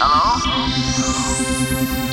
Hello?